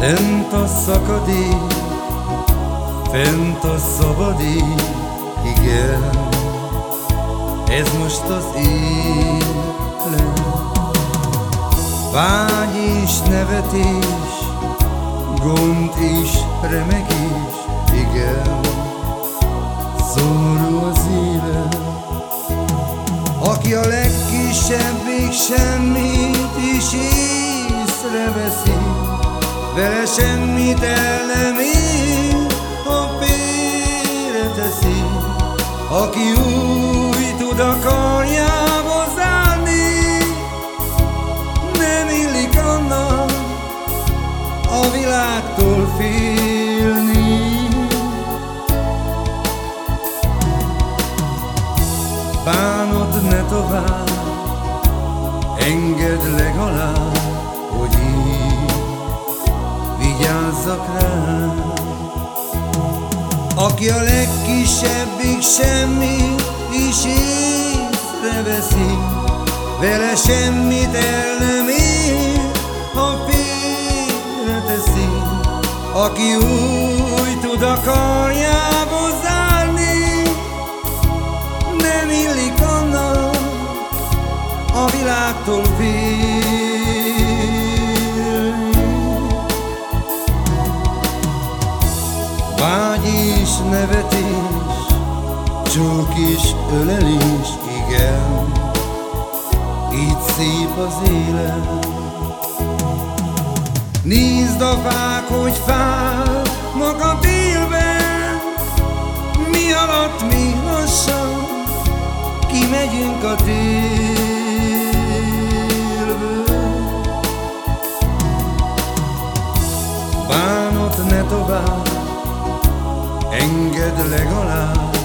Lent a szakadék, fent a szabadék, igen, ez most az élet. Vágy és nevetés, gond és remegés, igen, szóló az élet. Aki a legkisebbig semmit is észreveszi, vele semmit el nem ér, ha félreteszi, aki új tud a karjába zárni, nem illik annak a világtól félni. Bánod ne tovább, engedd legalább, vigyázzak rá. Aki a legkisebbik semmi is észreveszi, vele semmit el nem ér, ha félreteszi. Aki új tud a karjába zárni, nem illik annak a világtól félni. És nevetés, csók és ölelés, igen, így szép az élet. Nézd a fák, hogy fáj maga délben, mi alatt mi lassan kimegyünk a télből. Bánat ne tovább, Engedd legalább,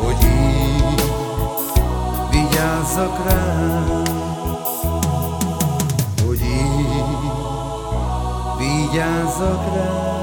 hogy így vigyázzak rám. Hogy így vigyázzak rám.